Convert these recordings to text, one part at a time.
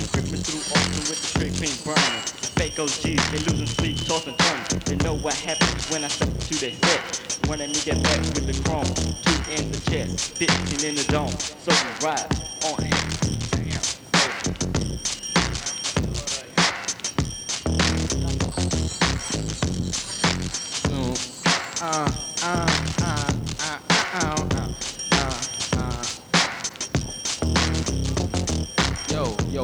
through, creeping through, Austin with the straight pink burning. Fake OGs, they losing sleep, tossing turning. They know what happens when I step into their set. When me get back with the chrome, two in the chest, 15 in the dome. So we ride on him. So, uh...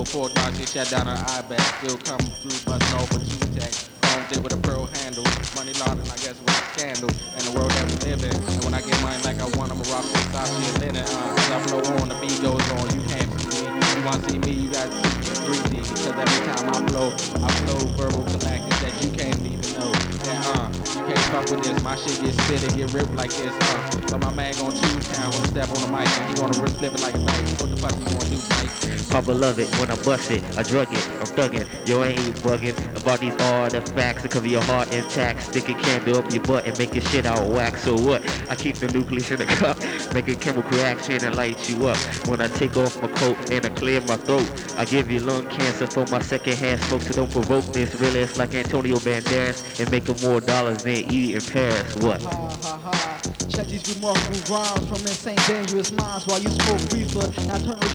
Four dogs get shut down on iBag. Still coming through, busting over two tech. Phone did with a pearl handle. Money laundering, I guess, with a scandal. And the world that we live in. And when I get money like I want, I'ma rock with stop shit linen. Uh, cause I flow on, the beat goes on. You can't see me. You wanna see me, you see 3D. Because every time I flow, I flow verbal galactic that you can't even know. And uh, you can't fuck with this. My shit get spit and get ripped like this. Uh, so my man gon' choose town when step on the mic. And he gonna rip flip it like a knife. What the fuck you gonna do, Mike? Papa love it when I bust it, I drug it, I'm thugging. Yo, I ain't bugging about these artifacts that cover your heart intact. Stick a candle up your butt and make your shit out of wax. So what? I keep the nucleus in the cup, make a chemical reaction and light you up. When I take off my coat and I clear my throat, I give you lung cancer for my secondhand smoke. So don't provoke this. It's like Antonio Banderas and making more dollars than eat in Paris. What? Ha ha ha. Check these remarkable rhymes from insane dangerous minds while you smoke reefer. Now turn